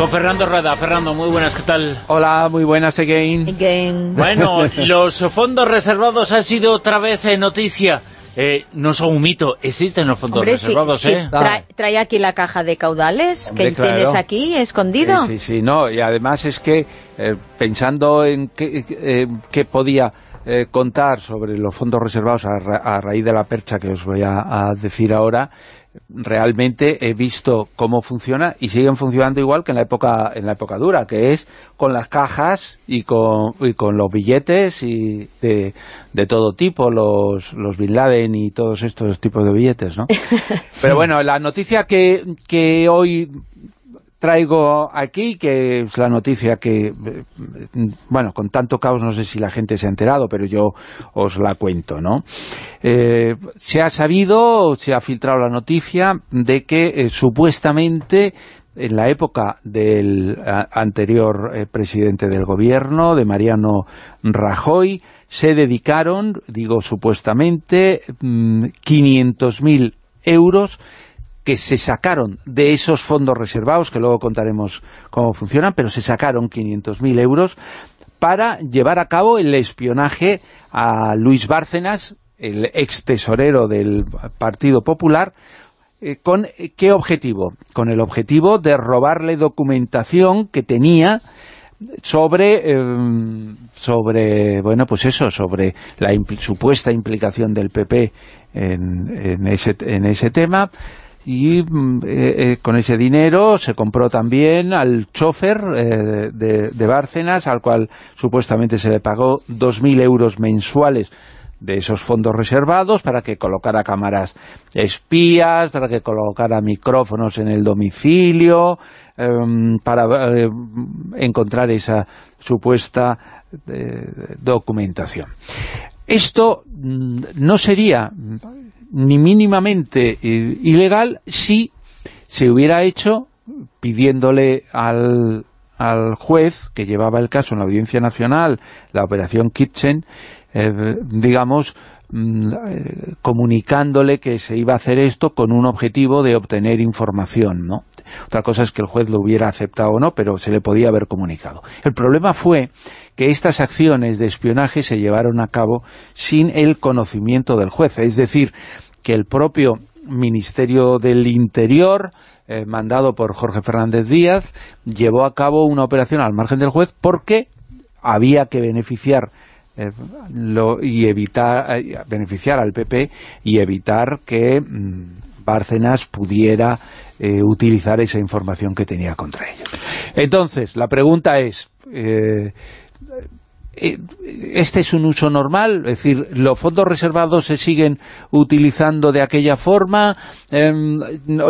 Con Fernando Rueda. Fernando, muy buenas, ¿qué tal? Hola, muy buenas again. Again. Bueno, los fondos reservados han sido otra vez eh, noticia. Eh, no son un mito, existen los fondos Hombre, sí, reservados, sí. ¿eh? Trae, trae aquí la caja de caudales Hombre, que claro. tienes aquí escondido. Sí, sí, sí, no, y además es que eh, pensando en qué, eh, qué podía eh, contar sobre los fondos reservados a, ra- a raíz de la percha que os voy a, a decir ahora, realmente he visto cómo funciona y siguen funcionando igual que en la época en la época dura, que es con las cajas y con, y con los billetes y de, de todo tipo, los, los Bin Laden y todos estos tipos de billetes, ¿no? Pero bueno, la noticia que, que hoy traigo aquí, que es la noticia que, eh, bueno, con tanto caos no sé si la gente se ha enterado, pero yo os la cuento, ¿no? Eh, se ha sabido, se ha filtrado la noticia de que eh, supuestamente en la época del anterior presidente del gobierno, de Mariano Rajoy, se dedicaron, digo supuestamente, mm, 500.000 euros que se sacaron de esos fondos reservados, que luego contaremos cómo funcionan, pero se sacaron 500.000 euros para llevar a cabo el espionaje a Luis Bárcenas, el ex tesorero del Partido Popular, eh, ¿Con eh, qué objetivo? Con el objetivo de robarle documentación que tenía sobre, eh, sobre bueno, pues eso, sobre la supuesta implicación del PP en ese, en ese tema y mm, eh, eh, con ese dinero se compró también al chofer eh, de, de Bárcenas, al cual supuestamente se le pagó 2.000 euros mensuales de esos fondos reservados para que colocara cámaras espías, para que colocara micrófonos en el domicilio, em, para eh, encontrar esa supuesta documentación. Esto mm, no sería ni mínimamente eh, ilegal si se hubiera hecho pidiéndole al, al juez que llevaba el caso en la Audiencia Nacional, la Operación Kitchen, eh, digamos, mm, eh, comunicándole que se iba a hacer esto con un objetivo de obtener información, ¿no? Otra cosa es que el juez lo hubiera aceptado o no, pero se le podía haber comunicado. El problema fue que estas acciones de espionaje se llevaron a cabo sin el conocimiento del juez, es decir, que el propio Ministerio del Interior, eh, mandado por Jorge Fernández Díaz, llevó a cabo una operación al margen del juez porque había que beneficiar eh, lo- y evitar eh, beneficiar al PP y evitar que mm, Bárcenas pudiera utilizar esa información que tenía contra ellos. Entonces, la pregunta es... eh, ¿Este es un uso normal? Es decir, ¿los fondos reservados se siguen utilizando de aquella forma? Em,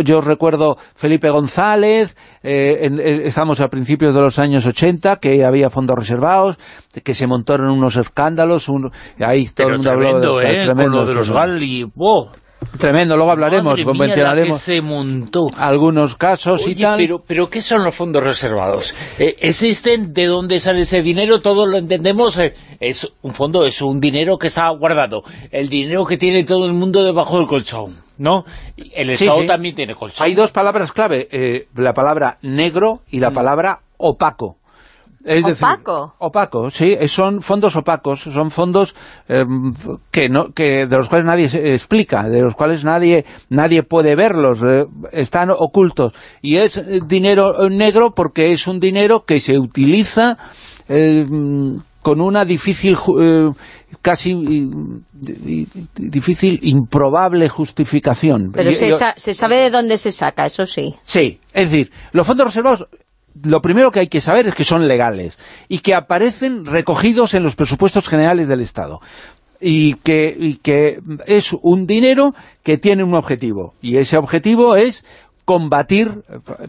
yo recuerdo Felipe González, eh, en- eh, estamos a principios de los años 80, que había fondos reservados, que se montaron unos escándalos, un, ahí todo Pero el mundo habló de, ¿eh? tremendo, Con lo de los. Gali. ¡Wow! Tremendo, luego hablaremos, mencionaremos se montó. algunos casos y tal. pero, pero ¿qué son los fondos reservados? Eh, ¿Existen? ¿De dónde sale ese dinero? Todos lo entendemos. eh, es un fondo, es un dinero que está guardado. El dinero que tiene todo el mundo debajo del colchón, ¿no? El Estado sí. también tiene colchón. Hay dos palabras clave, eh, la palabra negro y Mm. la palabra opaco. Es decir, ¿Opaco? opaco, sí, son fondos opacos, son fondos eh, que no, que de los cuales nadie se explica, de los cuales nadie nadie puede verlos, eh, están ocultos. Y es dinero negro porque es un dinero que se utiliza eh, con una difícil, eh, casi di- di- difícil, improbable justificación. Pero sa- se sabe de dónde se saca, eso sí. Sí, es decir, los fondos reservados, lo primero que hay que saber es que son legales y que aparecen recogidos en los presupuestos generales del Estado. Y que, es un dinero que tiene un objetivo. Y ese objetivo es combatir,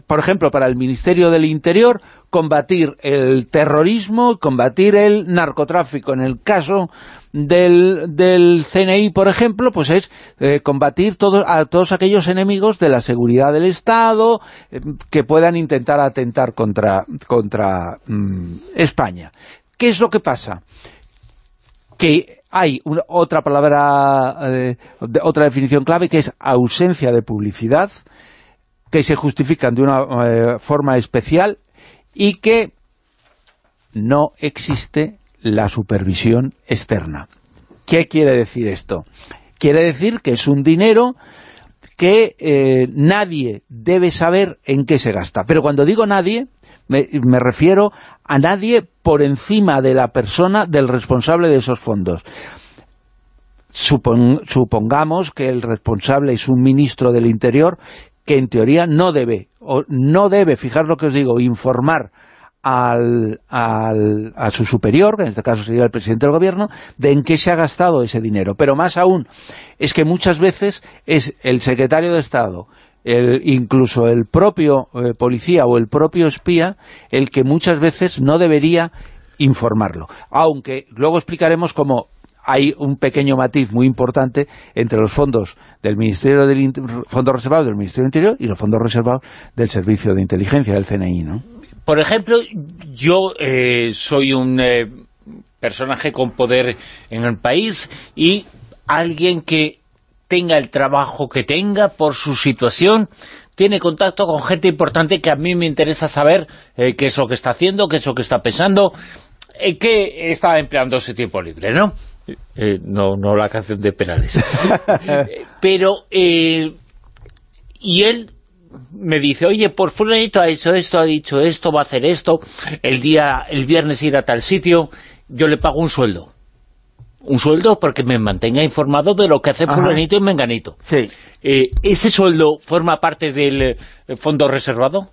por ejemplo, para el Ministerio del Interior, combatir el terrorismo, combatir el narcotráfico. En el caso del, del CNI, por ejemplo, pues es eh, combatir todo, a todos aquellos enemigos de la seguridad del Estado eh, que puedan intentar atentar contra, contra mm, España. ¿Qué es lo que pasa? Que hay otra palabra, eh, otra definición clave que es ausencia de publicidad, que se justifican de una eh, forma especial y que no existe la supervisión externa. ¿Qué quiere decir esto? Quiere decir que es un dinero que eh, nadie debe saber en qué se gasta. Pero cuando digo nadie, me, refiero a nadie por encima de la persona del responsable de esos fondos. supongamos que el responsable es un ministro del Interior que en teoría no debe, o no debe, fijar lo que os digo, informar al, al, a su superior, que en este caso sería el presidente del gobierno, de en qué se ha gastado ese dinero. Pero más aún, es que muchas veces es el secretario de Estado, el, incluso el propio eh, policía o el propio espía, el que muchas veces no debería informarlo. Aunque luego explicaremos cómo hay un pequeño matiz muy importante entre los fondos del Ministerio del fondos reservados del Ministerio del Interior y los fondos reservados del Servicio de Inteligencia, del CNI, ¿no? Por ejemplo, yo eh, soy un eh, personaje con poder en el país y alguien que tenga el trabajo que tenga por su situación, tiene contacto con gente importante que a mí me interesa saber eh, qué es lo que está haciendo, qué es lo que está pensando, qué está empleando ese tiempo libre, ¿no? Eh, no, no la canción de Perales. Pero, eh, y él me dice, oye, por fulanito ha hecho esto, ha dicho esto, va a hacer esto, el día el viernes ir a tal sitio, yo le pago un sueldo. Un sueldo porque me mantenga informado de lo que hace fulanito y menganito. Sí. Eh, ¿Ese sueldo forma parte del fondo reservado?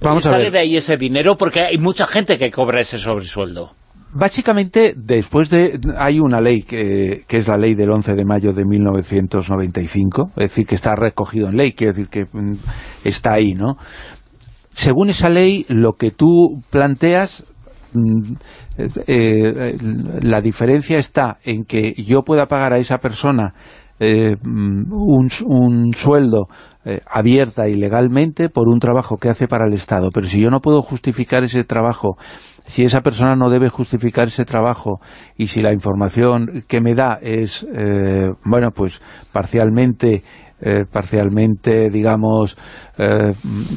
Vamos ¿Sale de ahí ese dinero? Porque hay mucha gente que cobra ese sobresueldo. Básicamente, después de... hay una ley que, es la ley del 11 de mayo de 1995, es decir, que está recogido en ley, quiere decir que mm, está ahí, ¿no? Según esa ley, lo que tú planteas, mm, eh, eh, la diferencia está en que yo pueda pagar a esa persona eh, mm, un, sueldo abierta y legalmente por un trabajo que hace para el Estado, pero si yo no puedo justificar ese trabajo si esa persona no debe justificar ese trabajo y si la información que me da es, eh, bueno, pues parcialmente, eh, parcialmente digamos, eh,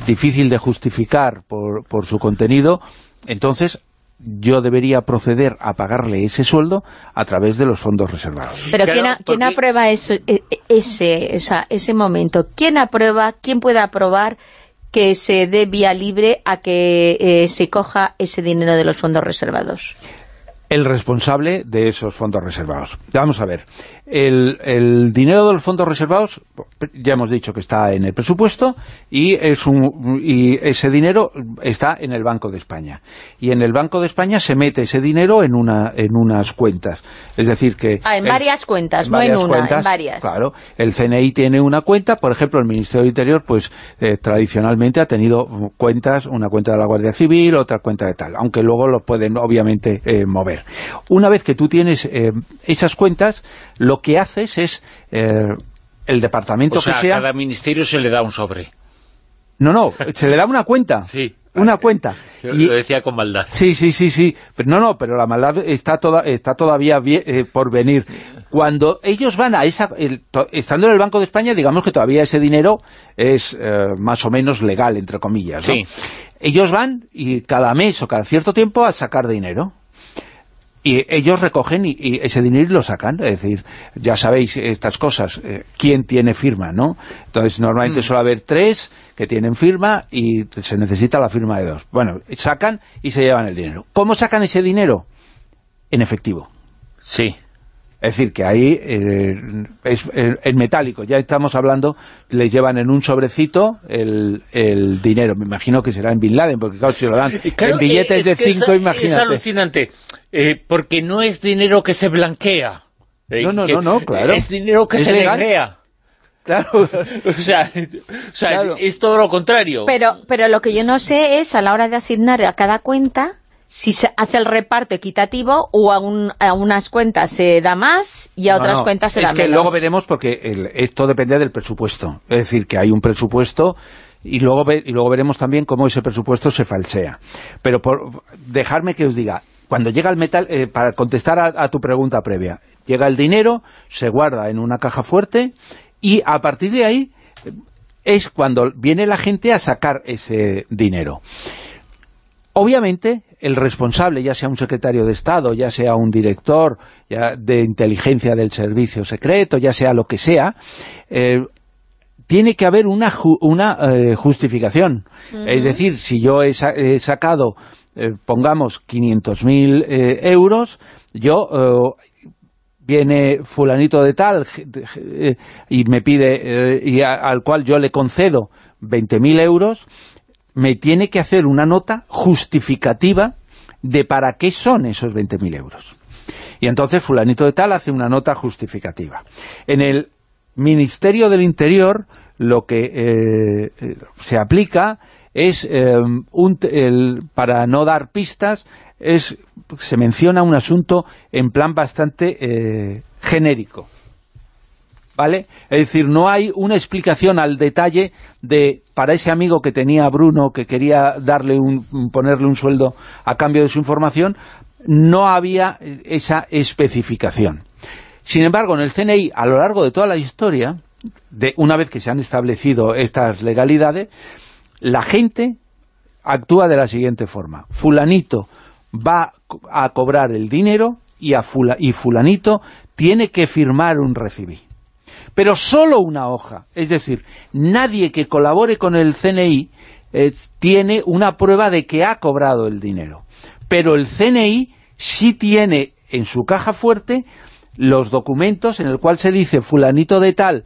difícil de justificar por, por su contenido, entonces yo debería proceder a pagarle ese sueldo a través de los fondos reservados. Pero ¿quién, aprueba ese, ese, ese momento? ¿Quién aprueba, quién puede aprobar que se dé vía libre a que eh, se coja ese dinero de los fondos reservados? El responsable de esos fondos reservados. Vamos a ver, el, dinero de los fondos reservados, ya hemos dicho que está en el presupuesto y, es un, y ese dinero está en el Banco de España. Y en el Banco de España se mete ese dinero en, una, en unas cuentas. Es decir que... Ah, en varias cuentas, no en una, en varias. Claro, el CNI tiene una cuenta, por ejemplo, el Ministerio del Interior, pues eh, tradicionalmente ha tenido cuentas, una cuenta de la Guardia Civil, otra cuenta de tal, aunque luego lo pueden obviamente eh, mover. Una vez que tú tienes eh, esas cuentas, lo que haces es eh, el departamento que sea... a cada ministerio se le da un sobre. No, no, se le da una cuenta. Sí. Una cuenta. Lo decía con maldad. Sí, sí, sí, sí. Pero no, no, pero la maldad está, toda, está todavía eh, por venir. Cuando ellos van a esa... estando en el Banco de España, digamos que todavía ese dinero es eh, más o menos legal, entre comillas, ¿no? Sí. Ellos van y cada mes o cada cierto tiempo a sacar dinero y ellos recogen y, ese dinero lo sacan, es decir, ya sabéis estas cosas, eh, quién tiene firma, ¿no? Entonces normalmente mm. suele haber tres que tienen firma y se necesita la firma de dos. Bueno, sacan y se llevan el dinero. ¿Cómo sacan ese dinero? En efectivo. Sí. Es decir, que ahí eh, es el eh, metálico, ya estamos hablando, les llevan en un sobrecito el, dinero, me imagino que será en Bin Laden, porque claro, si lo dan en billetes de cinco, imagínate. Es alucinante, eh, porque no es dinero que se blanquea. no, no, no, claro. Es dinero que se negra. Claro. o sea, es todo lo contrario. Pero, pero lo que yo no sé es, a la hora de asignar a cada cuenta, si se hace el reparto equitativo o a, unas cuentas se da más y a otras cuentas se da menos. Es que luego veremos porque esto depende del presupuesto. Es decir, que hay un presupuesto y luego, y luego veremos también cómo ese presupuesto se falsea. Pero por dejarme que os diga, cuando llega el metal, eh, para contestar a, tu pregunta previa, llega el dinero, se guarda en una caja fuerte y a partir de ahí eh, es cuando viene la gente a sacar ese dinero. Obviamente, el responsable, ya sea un secretario de Estado, ya sea un director de inteligencia del servicio secreto, ya sea lo que sea, eh, tiene que haber una, una justificación. Es decir, si yo he sacado eh, pongamos 500.000 eh, euros, yo eh, viene fulanito de tal y me pide y al cual yo le concedo 20.000 euros, me tiene que hacer una nota justificativa de para qué son esos 20.000 euros. Y entonces fulanito de tal hace una nota justificativa. En el Ministerio del Interior lo que se aplica es em, un, para no dar pistas, es se menciona un asunto en plan bastante eh, genérico. ¿Vale? Es decir, no hay una explicación al detalle de, para ese amigo que tenía Bruno, que quería darle un, ponerle un sueldo a cambio de su información, no había esa especificación. Sin embargo, en el CNI, a lo largo de toda la historia, de una vez que se han establecido estas legalidades, la gente actúa de la siguiente forma. Fulanito va a cobrar el dinero y, a y fulanito tiene que firmar un recibí. Pero solo una hoja. Es decir, nadie que colabore con el CNI eh, tiene una prueba de que ha cobrado el dinero. Pero el CNI sí tiene en su caja fuerte los documentos en el cual se dice fulanito de tal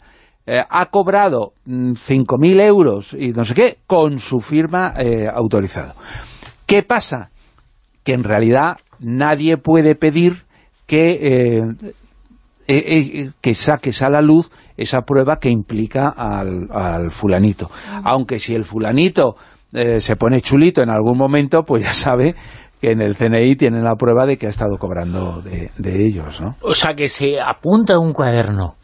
eh, ha cobrado 5.000 mm, euros y no sé qué, con su firma eh, autorizado. ¿Qué pasa? Que en realidad nadie puede pedir que, eh, que saques a la luz esa prueba que implica al, fulanito. Aunque si el fulanito se pone chulito en algún momento, pues ya sabe que en el CNI tienen la prueba de que ha estado cobrando de, de ellos, ¿no? O sea, que se apunta un cuaderno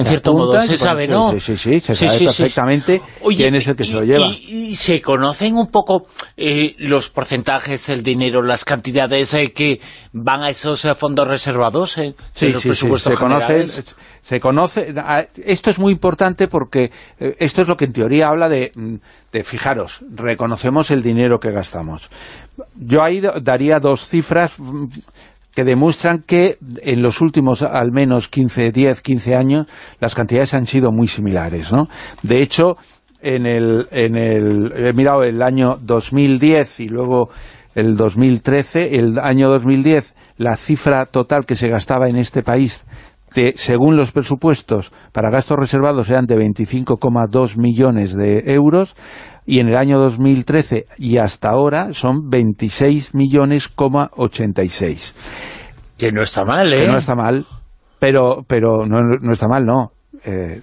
en cierto modo, se sabe, ¿no? Sí, sí, sí, se sabe perfectamente quién es el que se lo lleva. Y, se conocen un poco eh, los porcentajes, el dinero, las cantidades eh, que van a esos eh, fondos reservados sí, sí, sí, se conoce, se conoce, esto es muy importante porque esto es lo que en teoría habla de, mm, de, fijaros, reconocemos el dinero que gastamos. Yo ahí daría dos cifras mm, que demuestran que en los últimos al menos 15, 10, 15 años las cantidades han sido muy similares, ¿no? De hecho, en el, en el he mirado el año 2010 y luego el 2013, el año 2010 la cifra total que se gastaba en este país de, según los presupuestos para gastos reservados eran de 25,2 millones de euros y en el año 2013 y hasta ahora son 26 millones, 86. Que no está mal, ¿eh? Que no está mal, pero, pero no, no está mal, no. Eh,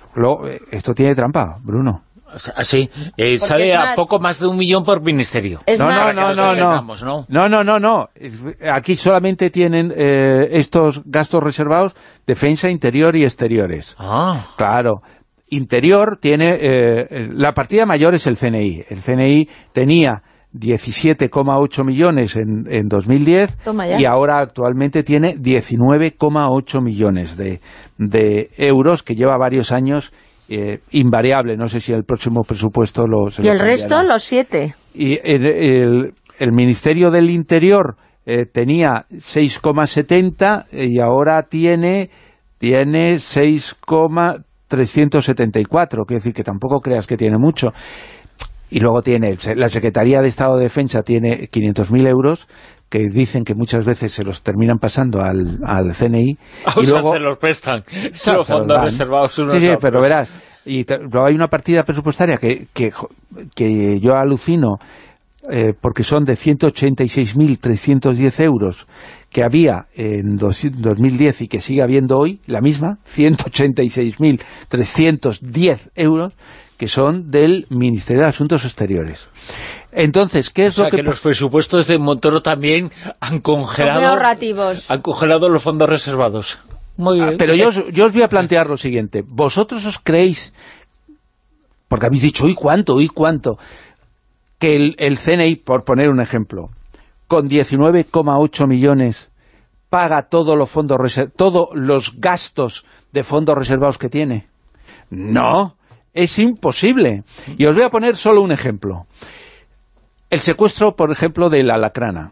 esto tiene trampa, Bruno. Así, ah, eh, sale a poco más de un millón por ministerio. no, no, no, no, no, no, no, no, no, Aquí solamente tienen eh, estos gastos reservados defensa interior y exteriores. Ah. Claro interior tiene, eh, la partida mayor es el CNI. El CNI tenía 17,8 millones en, en 2010 y ahora actualmente tiene 19,8 millones de, de, euros que lleva varios años eh, invariable. No sé si el próximo presupuesto lo... ¿Y el resto? Los siete. Y el, el, Ministerio del Interior eh, tenía 6,70 y ahora tiene tiene 6, 374, quiero decir que tampoco creas que tiene mucho. Y luego tiene, la Secretaría de Estado de Defensa tiene 500.000 euros, que dicen que muchas veces se los terminan pasando al, al CNI. y luego, se los prestan, los fondos reservados Sí, sí, pero verás, y luego hay una partida presupuestaria que, que, que yo alucino eh, porque son de 186.310 euros que había en 2010 y que sigue habiendo hoy, la misma, 186.310 euros, que son del Ministerio de Asuntos Exteriores. Entonces, ¿qué es o lo que, los presupuestos de Montoro también han congelado, han congelado los fondos reservados? Muy bien. Ah, pero yo os, yo os voy a plantear lo siguiente. ¿Vosotros os creéis, porque habéis dicho, ¿y cuánto? ¿y cuánto? Que el, el CNI, por poner un ejemplo, con 19,8 millones paga todos los fondos todos los gastos de fondos reservados que tiene. No, es imposible. Y os voy a poner solo un ejemplo. El secuestro, por ejemplo, de la Alacrana.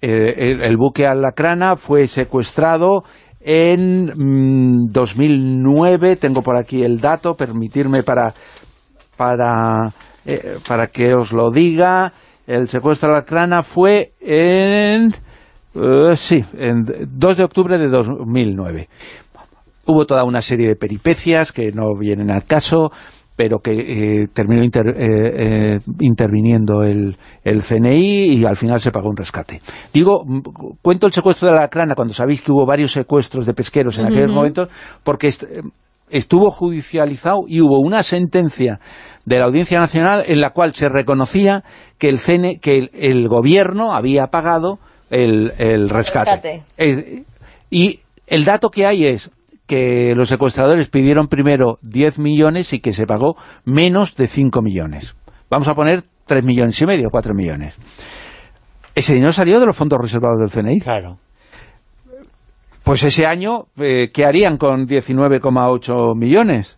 Eh, el, buque Alacrana fue secuestrado en 2009, mm, tengo por aquí el dato, permitirme para, para, eh, para que os lo diga, el secuestro de Alacrana fue en... Eh, sí, en 2 de octubre de 2009. Hubo toda una serie de peripecias que no vienen al caso, pero que eh, terminó eh, eh, interviniendo el, el, CNI y al final se pagó un rescate. Digo, cuento el secuestro de la crana cuando sabéis que hubo varios secuestros de pesqueros en aquel momento, porque estuvo judicializado y hubo una sentencia de la Audiencia Nacional en la cual se reconocía que el, CNI, que el, gobierno había pagado el, el rescate. y el dato que hay es, que los secuestradores pidieron primero 10 millones y que se pagó menos de 5 millones. Vamos a poner 3 millones y medio, 4 millones. Ese dinero salió de los fondos reservados del CNI. Claro. Pues ese año, eh, ¿qué harían con 19,8 millones?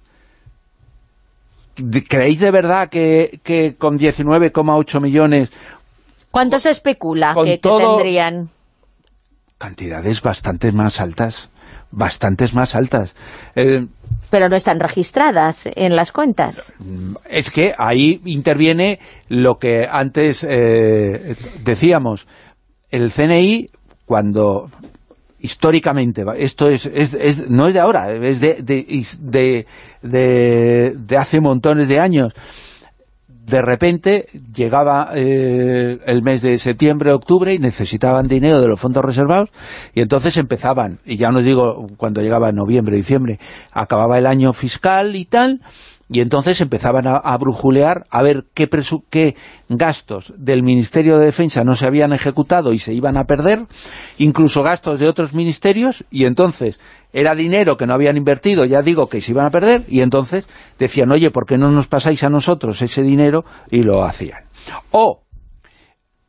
¿Creéis de verdad que, que con 19,8 millones... ¿Cuánto se especula que, tendrían? Cantidades bastante más altas bastantes más altas. Eh, pero no están registradas en las cuentas. Es que ahí interviene lo que antes eh, decíamos. El CNI, cuando históricamente, esto es, es, no es de ahora, es de, de, de, de hace montones de años, de repente llegaba eh, el mes de septiembre, octubre y necesitaban dinero de los fondos reservados y entonces empezaban, y ya no digo cuando llegaba noviembre, diciembre, acababa el año fiscal y tal, y entonces empezaban a, brujulear a ver qué, qué gastos del Ministerio de Defensa no se habían ejecutado y se iban a perder, incluso gastos de otros ministerios, y entonces era dinero que no habían invertido, ya digo que se iban a perder, y entonces decían, oye, ¿por qué no nos pasáis a nosotros ese dinero? Y lo hacían. O,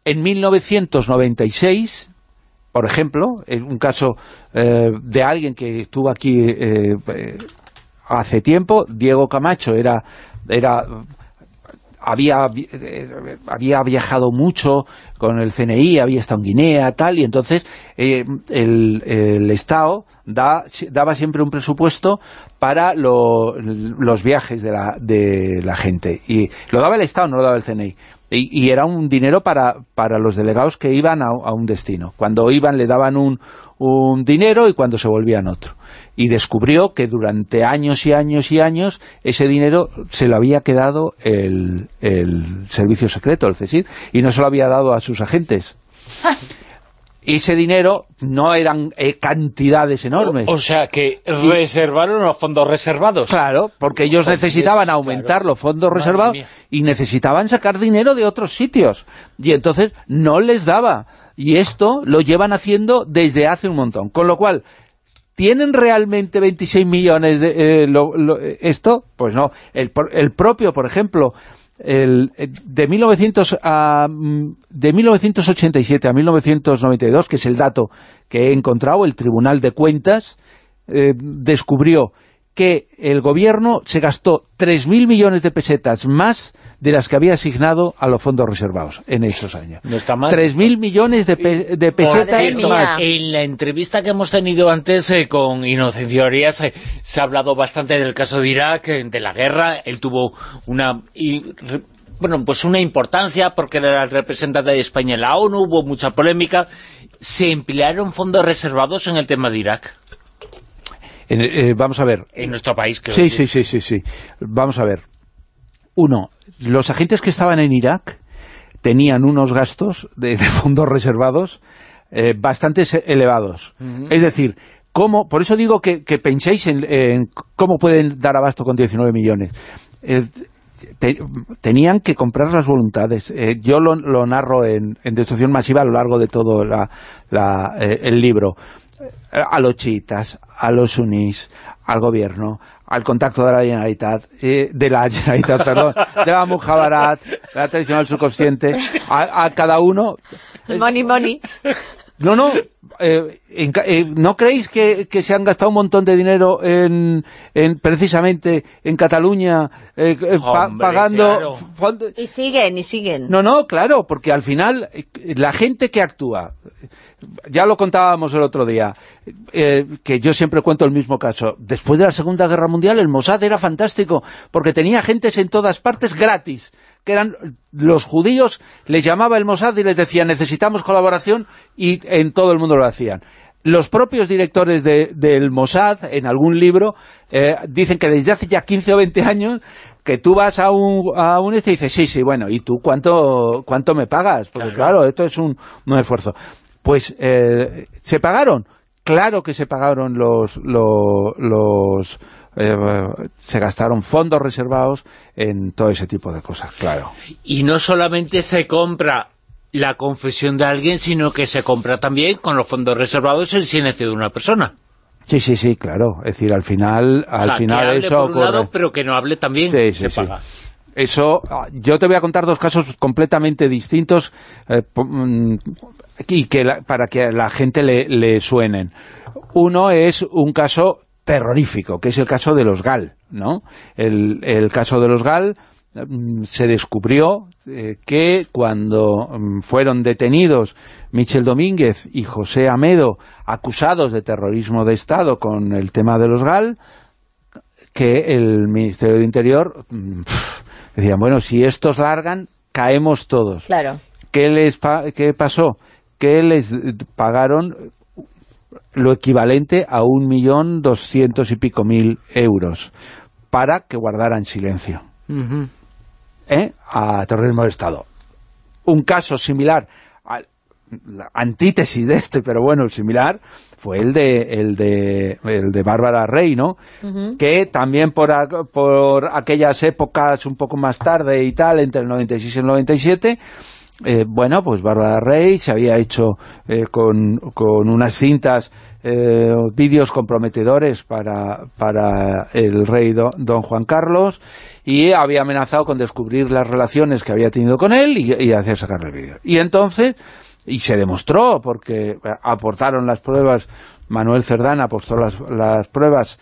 en 1996 por ejemplo, un caso eh, de alguien que estuvo aquí eh, hace tiempo, Diego Camacho era, era había, había viajado mucho con el CNI, había estado en Guinea, tal, y entonces eh, el, el, Estado da, daba siempre un presupuesto para los viajes de la, de la gente. Y lo daba el Estado, no lo daba el CNI. Y, era un dinero para, para los delegados que iban a, un destino. Cuando iban le daban un, un dinero y cuando se volvían otro y descubrió que durante años y años y años ese dinero se lo había quedado el, servicio secreto, el CSID, y no se lo había dado a sus agentes. ese dinero no eran eh, cantidades enormes. O, sea, que reservaron los fondos reservados. Claro, porque ellos necesitaban aumentar los fondos reservados y necesitaban sacar dinero de otros sitios. Y entonces no les daba. Y esto lo llevan haciendo desde hace un montón. Con lo cual, ¿Tienen realmente 26 millones de eh, esto? Pues no. El, el propio, por ejemplo, el, de, 1900 a, de 1987 a 1992, que es el dato que he encontrado, el Tribunal de Cuentas eh, descubrió que el gobierno se gastó 3.000 millones de pesetas más de las que había asignado a los fondos reservados en esos años. No está mal. 3.000 millones de, pesetas más. En la entrevista que hemos tenido antes eh, con Inocencio Arias eh, se ha hablado bastante del caso de Irak, eh, de la guerra. Él tuvo una... bueno, pues una importancia porque era el representante de España en la ONU, hubo mucha polémica. ¿Se emplearon fondos reservados en el tema de Irak? Eh, vamos a ver. En nuestro país, creo. Sí, sí, sí, sí, sí. Vamos a ver. Uno, los agentes que estaban en Irak tenían unos gastos de, fondos reservados eh, bastante elevados. Es decir, ¿cómo, por eso digo que, penséis en, cómo pueden dar abasto con 19 millones. Eh, tenían que comprar las voluntades. Eh, yo lo, narro en, Destrucción Masiva a lo largo de todo el libro. A los chiitas, a los sunís, al gobierno, al contacto de la Generalitat, eh, de la Generalitat, perdón, de la Mujabarat, de la tradicional subconsciente, a, a cada uno... Money, money. No, no, eh, eh, ¿no creéis que, se han gastado un montón de dinero en, precisamente en Cataluña eh, pagando... Y siguen, y siguen. No, no, claro, porque al final la gente que actúa, ya lo contábamos el otro día, que yo siempre cuento el mismo caso, después de la Segunda Guerra Mundial el Mossad era fantástico, porque tenía gentes en todas partes gratis, que eran los judíos, les llamaba el Mossad y les decía necesitamos colaboración y en todo el mundo lo hacían. Los propios directores del Mossad, en algún libro, eh, dicen que desde hace ya 15 o 20 años que tú vas a un, a un este y dices, sí, sí, bueno, ¿y tú cuánto, cuánto me pagas? Porque claro, esto es un, esfuerzo. Pues, eh, ¿se pagaron? Claro que se pagaron los, los eh, se gastaron fondos reservados en todo ese tipo de cosas, claro. Y no solamente se compra la confesión de alguien, sino que se compra también con los fondos reservados el silencio de una persona. Sí, sí, sí, claro. Es decir, al final, al final eso por un lado, pero que no hable también se paga. Eso, ah, yo te voy a contar dos casos completamente distintos eh, mm, y que para que a la gente le, le suenen. Uno es un caso terrorífico, que es el caso de los GAL, ¿no? El, caso de los GAL se descubrió eh, que cuando mm, fueron detenidos Michel Domínguez y José Amedo, acusados de terrorismo de Estado con el tema de los GAL, que el Ministerio de Interior mm, decía, bueno, si estos largan, caemos todos. Claro. ¿Qué, les ¿Qué pasó? Que les pagaron lo equivalente a un millón doscientos y pico mil euros para que guardaran silencio ¿Eh? a terrorismo de Estado. Un caso similar, la antítesis de este, pero bueno, similar, fue el de el de, el de Bárbara Rey, ¿no? Que también por, por aquellas épocas un poco más tarde y tal, entre el 96 y el 97, eh, bueno, pues Bárbara Rey se había hecho eh, con, con, unas cintas, eh, vídeos comprometedores para, para el rey don Juan Carlos y había amenazado con descubrir las relaciones que había tenido con él y, hacer sacarle el vídeo. Y entonces, y se demostró, porque aportaron las pruebas, Manuel Cerdán aportó las, las pruebas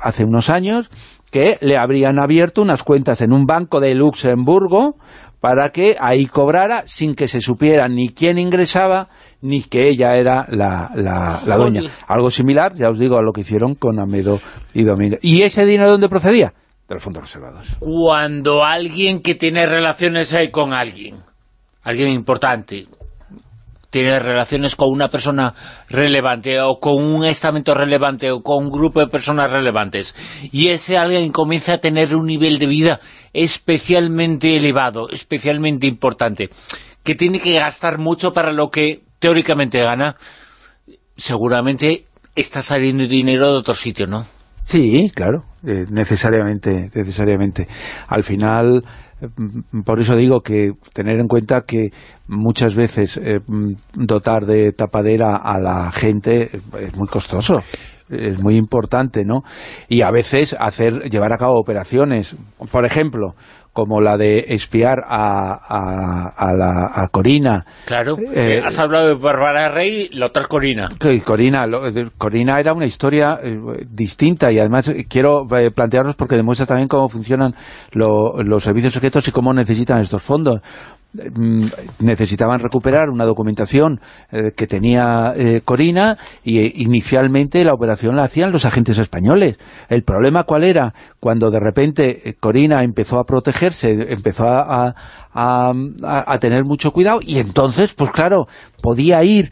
hace unos años, que le habrían abierto unas cuentas en un banco de Luxemburgo para que ahí cobrara sin que se supiera ni quién ingresaba ni que ella era la, la, doña. Algo similar, ya os digo, a lo que hicieron con Amedo y Domingo. ¿Y ese dinero dónde procedía? De los fondos reservados. Cuando alguien que tiene relaciones con alguien, alguien importante, tiene relaciones con una persona relevante o con un estamento relevante o con un grupo de personas relevantes y ese alguien comienza a tener un nivel de vida especialmente elevado, especialmente importante, que tiene que gastar mucho para lo que teóricamente gana, seguramente está saliendo dinero de otro sitio, ¿no? Sí, claro, eh, necesariamente, necesariamente. Al final, mm, por eso digo que tener en cuenta que muchas veces eh, mm, dotar de tapadera a la gente es muy costoso es muy importante, ¿no? Y a veces hacer llevar a cabo operaciones, por ejemplo, como la de espiar a, a, la, a Corina. Claro, eh, has hablado de Bárbara Rey, la otra Corina. Corina, Corina era una historia eh, distinta y además quiero eh, plantearnos porque demuestra también cómo funcionan los servicios secretos y cómo necesitan estos fondos. Mm, necesitaban recuperar una documentación eh, que tenía eh, Corina y eh, inicialmente la operación la hacían los agentes españoles. El problema cuál era? Cuando de repente Corina empezó a protegerse, empezó a, a, tener mucho cuidado y entonces, pues claro, podía ir,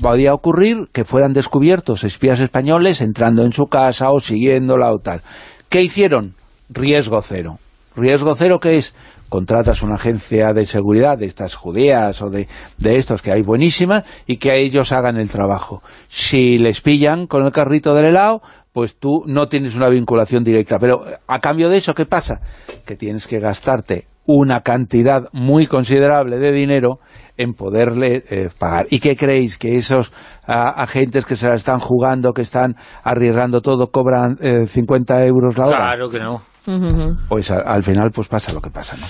podía ocurrir que fueran descubiertos espías españoles entrando en su casa o siguiéndola o tal. ¿Qué hicieron? Riesgo cero Riesgo cero, que es? Contratas una agencia de seguridad de estas judías o de, de estos que hay buenísimas y que a ellos hagan el trabajo. Si les pillan con el carrito del helado, pues tú no tienes una vinculación directa. Pero a cambio de eso, ¿qué pasa? Que tienes que gastarte una cantidad muy considerable de dinero en poderle eh, pagar. ¿Y qué creéis? ¿Que esos agentes que se la están jugando, que están arriesgando todo, cobran 50 eh, euros la hora? Claro que no. Pues al final pues pasa lo que pasa, ¿no?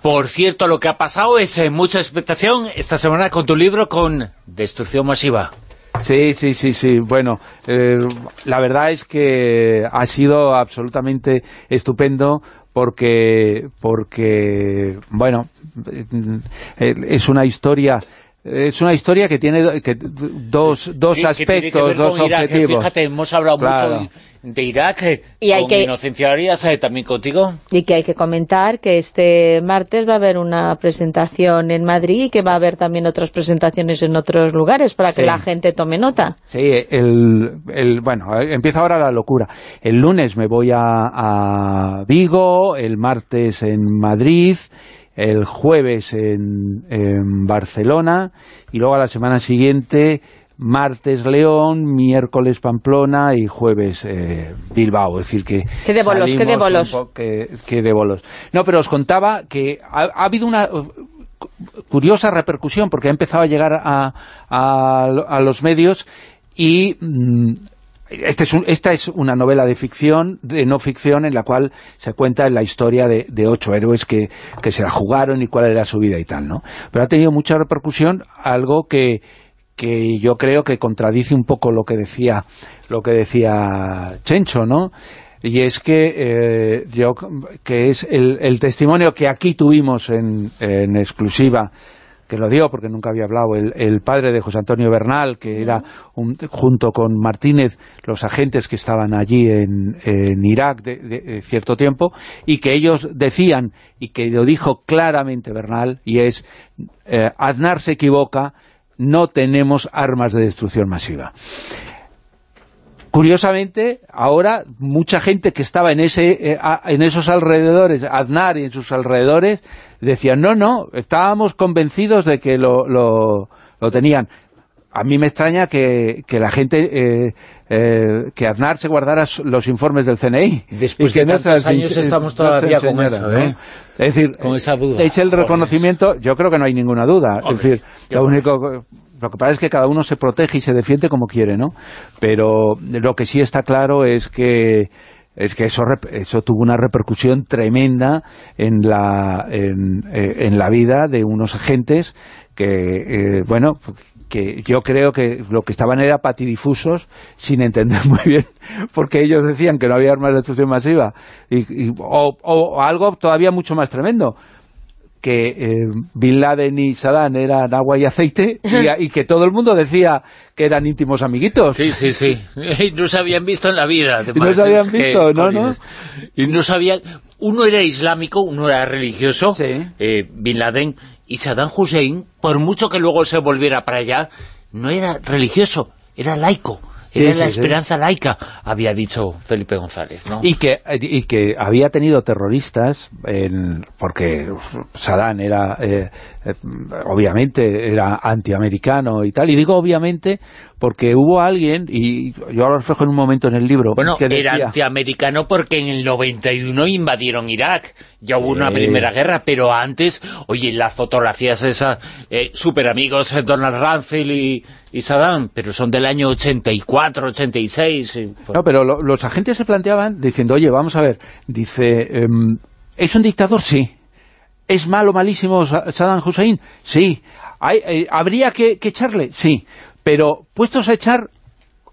Por cierto, lo que ha pasado es eh, mucha expectación esta semana con tu libro con Destrucción Masiva. Sí, sí, sí, sí. Bueno, la verdad es que ha sido absolutamente estupendo porque, porque bueno, eh, es una historia es una historia que tiene que, dos, dos aspectos, dos objetivos. Fíjate, hemos hablado mucho de Irak, eh, y hay con que, Inocencia Arias, eh, también contigo. Y que hay que comentar que este martes va a haber una presentación en Madrid y que va a haber también otras presentaciones en otros lugares para que la gente tome nota. Sí, el, el, bueno, empieza ahora la locura. El lunes me voy a, a Vigo, el martes en Madrid el jueves en, Barcelona y luego a la semana siguiente martes León, miércoles Pamplona y jueves eh, Bilbao. Es decir, que ¿Qué de bolos? ¿Qué de bolos? Que, de bolos. No, pero os contaba que ha, habido una curiosa repercusión porque ha empezado a llegar a, a, los medios y mm, este es esta es una novela de ficción, de no ficción, en la cual se cuenta la historia de, ocho héroes que, se la jugaron y cuál era su vida y tal, ¿no? Pero ha tenido mucha repercusión, algo que, que yo creo que contradice un poco lo que decía lo que decía Chencho, ¿no? Y es que eh, yo que es el, el, testimonio que aquí tuvimos en, en exclusiva que lo dio porque nunca había hablado, el, padre de José Antonio Bernal, que era junto con Martínez los agentes que estaban allí en, Irak de, cierto tiempo, y que ellos decían, y que lo dijo claramente Bernal, y es, eh, Aznar se equivoca, no tenemos armas de destrucción masiva. Curiosamente, ahora mucha gente que estaba en ese eh, en esos alrededores, Aznar y en sus alrededores, decían, no, no, estábamos convencidos de que lo, lo, tenían. A mí me extraña que, que la gente, eh, eh, que Aznar se guardara los informes del CNI. Después de tantos años estamos todavía con eso, ¿eh? Es decir, con esa duda. hecho el reconocimiento, yo creo que no hay ninguna duda. es decir, lo único lo que pasa es que cada uno se protege y se defiende como quiere, ¿no? Pero lo que sí está claro es que es que eso, eso tuvo una repercusión tremenda en la, en, eh, la vida de unos agentes que, eh, bueno, que yo creo que lo que estaban era patidifusos sin entender muy bien porque ellos decían que no había armas de destrucción masiva y, o algo todavía mucho más tremendo que eh, Bin Laden y Saddam eran agua y aceite y, que todo el mundo decía que eran íntimos amiguitos. Sí, sí, sí. Y no se habían visto en la vida. Y no se habían visto, ¿no? ¿no? Y no sabían... Uno era islámico, uno era religioso, eh, Bin Laden, y Saddam Hussein, por mucho que luego se volviera para allá, no era religioso, era laico. Era la esperanza laica, había dicho Felipe González, ¿no? Y que, y que había tenido terroristas, porque Saddam era, eh, eh, obviamente, era antiamericano y tal, y digo obviamente porque hubo alguien, y yo lo reflejo en un momento en el libro... Bueno, era antiamericano porque en el 91 invadieron Irak, ya hubo una primera guerra, pero antes, oye, las fotografías esas, eh, super amigos, eh, Donald Rumsfeld y, Saddam, pero son del año 84, 86... No, pero los agentes se planteaban diciendo, oye, vamos a ver, dice, em, ¿es un dictador? Sí. ¿Es malo, malísimo Saddam Hussein? Sí. Eh, ¿Habría que, echarle? Sí pero puestos a echar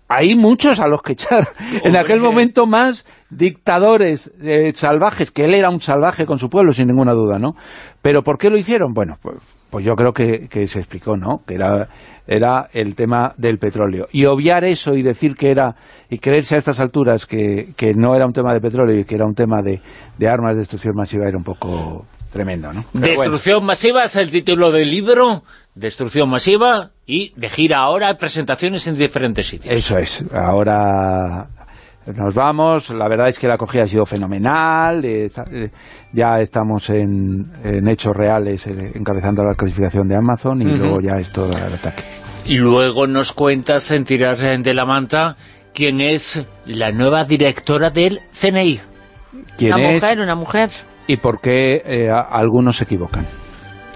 hay muchos a los que echar. en aquel momento más dictadores eh, salvajes, que él era un salvaje con su pueblo, sin ninguna duda, ¿no? Pero ¿por qué lo hicieron? Bueno, pues, pues yo creo que, se explicó, ¿no? Que era, era el tema del petróleo. Y obviar eso y decir que era, y creerse a estas alturas que, que no era un tema de petróleo y que era un tema de, de armas de destrucción masiva era un poco tremendo, ¿no? Destrucción masiva es el título del libro, Destrucción masiva, y de gira ahora presentaciones en diferentes sitios. Eso es, ahora nos vamos, la verdad es que la acogida ha sido fenomenal, eh, eh, ya estamos en, hechos reales encabezando la clasificación de Amazon y luego ya es todo el ataque. Y luego nos cuentas en Tirar de la Manta quién es la nueva directora del CNI. ¿Quién una mujer, una mujer. Y por qué algunos se equivocan.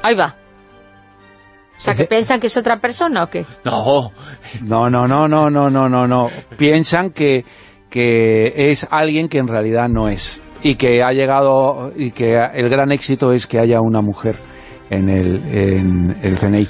Ahí va. O sea, que piensan que es otra persona o qué? No. No, no, no, no, no, no, no, no. Piensan que, que es alguien que en realidad no es. Y que ha llegado, y que el gran éxito es que haya una mujer en el, en el CNI.